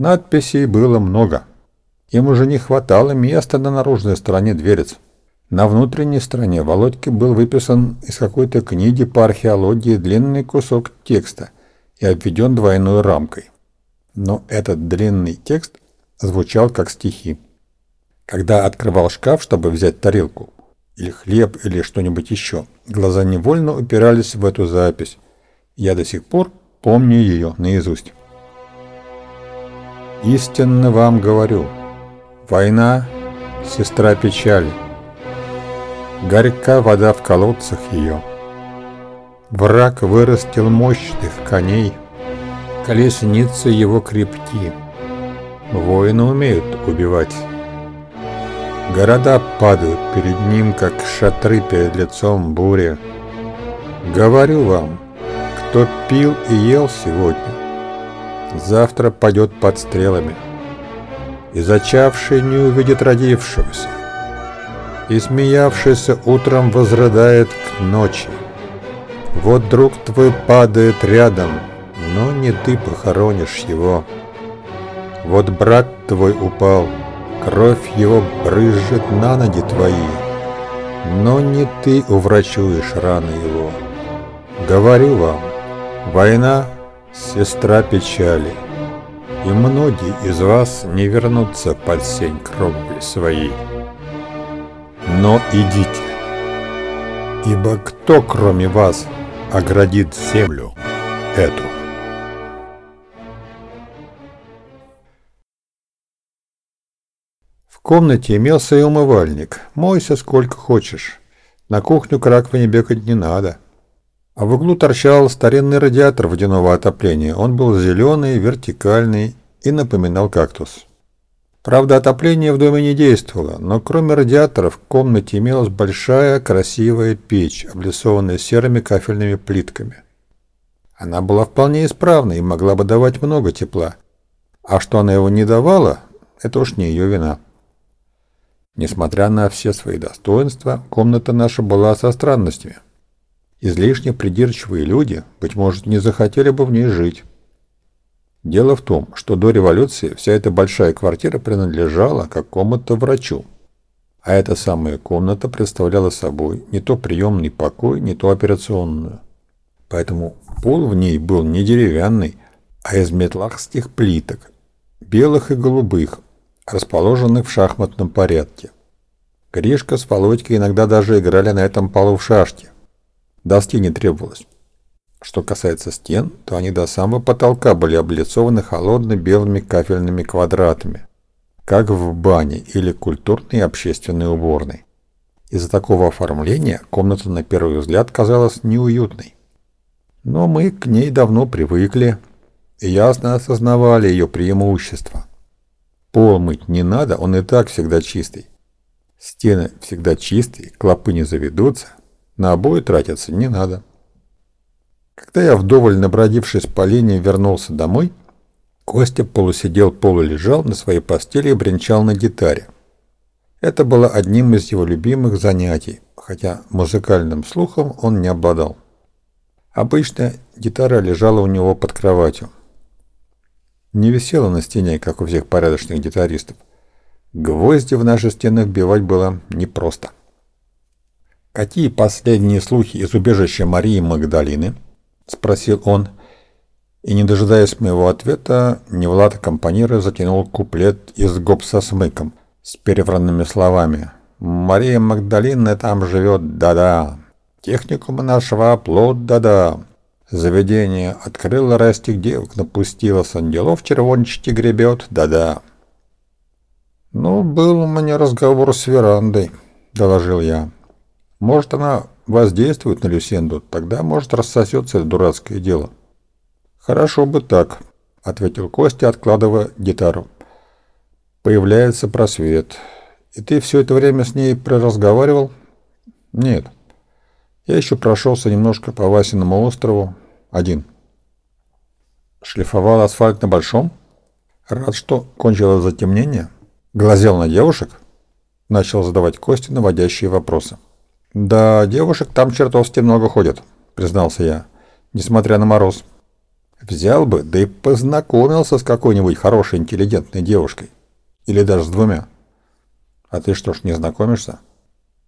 Надписей было много. Им уже не хватало места на наружной стороне дверец. На внутренней стороне Володьке был выписан из какой-то книги по археологии длинный кусок текста и обведен двойной рамкой. Но этот длинный текст звучал как стихи. Когда открывал шкаф, чтобы взять тарелку, или хлеб, или что-нибудь еще, глаза невольно упирались в эту запись. Я до сих пор помню ее наизусть. «Истинно вам говорю, война – сестра печали». Горька вода в колодцах ее. Враг вырастил мощных коней, Колесницы его крепки. Воины умеют убивать. Города падают перед ним, как шатры перед лицом бури. Говорю вам, кто пил и ел сегодня, завтра падет под стрелами. И зачавший не увидит родившегося и смеявшийся утром возрыдает к ночи. Вот друг твой падает рядом, но не ты похоронишь его. Вот брат твой упал, кровь его брызжет на ноги твои, но не ты уврачуешь раны его. Говорю вам, война — сестра печали, и многие из вас не вернутся под сень кровли своей но идите. Ибо кто, кроме вас, оградит землю эту? В комнате имелся и умывальник. Мойся сколько хочешь. На кухню к раковине бегать не надо. А в углу торчал старинный радиатор водяного отопления. Он был зеленый, вертикальный и напоминал кактус. Правда, отопление в доме не действовало, но кроме радиаторов в комнате имелась большая красивая печь, облицованная серыми кафельными плитками. Она была вполне исправна и могла бы давать много тепла. А что она его не давала, это уж не ее вина. Несмотря на все свои достоинства, комната наша была со странностями. Излишне придирчивые люди, быть может, не захотели бы в ней жить. Дело в том, что до революции вся эта большая квартира принадлежала какому-то врачу. А эта самая комната представляла собой не то приемный покой, не то операционную. Поэтому пол в ней был не деревянный, а из метлахских плиток, белых и голубых, расположенных в шахматном порядке. Гришка с Володькой иногда даже играли на этом полу в шашки. Доски не требовалось. Что касается стен, то они до самого потолка были облицованы холодно-белыми кафельными квадратами, как в бане или культурной общественной уборной. Из-за такого оформления комната на первый взгляд казалась неуютной. Но мы к ней давно привыкли и ясно осознавали ее преимущества. Пол мыть не надо, он и так всегда чистый. Стены всегда чистые, клопы не заведутся, на обои тратиться не надо. Когда я, вдоволь набродившись по линии, вернулся домой, Костя полусидел, полулежал на своей постели и бренчал на гитаре. Это было одним из его любимых занятий, хотя музыкальным слухом он не обладал. Обычно гитара лежала у него под кроватью. Не висела на стене, как у всех порядочных гитаристов. Гвозди в наши стены вбивать было непросто. Какие последние слухи из убежища Марии Магдалины –— спросил он. И, не дожидаясь моего ответа, Невлад компанира затянул куплет из гоп со смыком с перевранными словами. «Мария Магдалина там живет, да-да. Техникум нашего оплот, да-да. Заведение открыло растик девок, напустила с ангелов червончики гребет, да-да». «Ну, был у меня разговор с верандой», — доложил я. «Может, она воздействует на Люсенду, тогда, может, рассосется это дурацкое дело. Хорошо бы так, ответил Костя, откладывая гитару. Появляется просвет. И ты все это время с ней проразговаривал? Нет. Я еще прошелся немножко по Васиному острову. Один. Шлифовал асфальт на большом? Рад, что кончилось затемнение? Глазел на девушек? Начал задавать Костя наводящие вопросы. «Да, девушек там чертовски много ходят», — признался я, несмотря на мороз. Взял бы, да и познакомился с какой-нибудь хорошей интеллигентной девушкой. Или даже с двумя. А ты что ж, не знакомишься?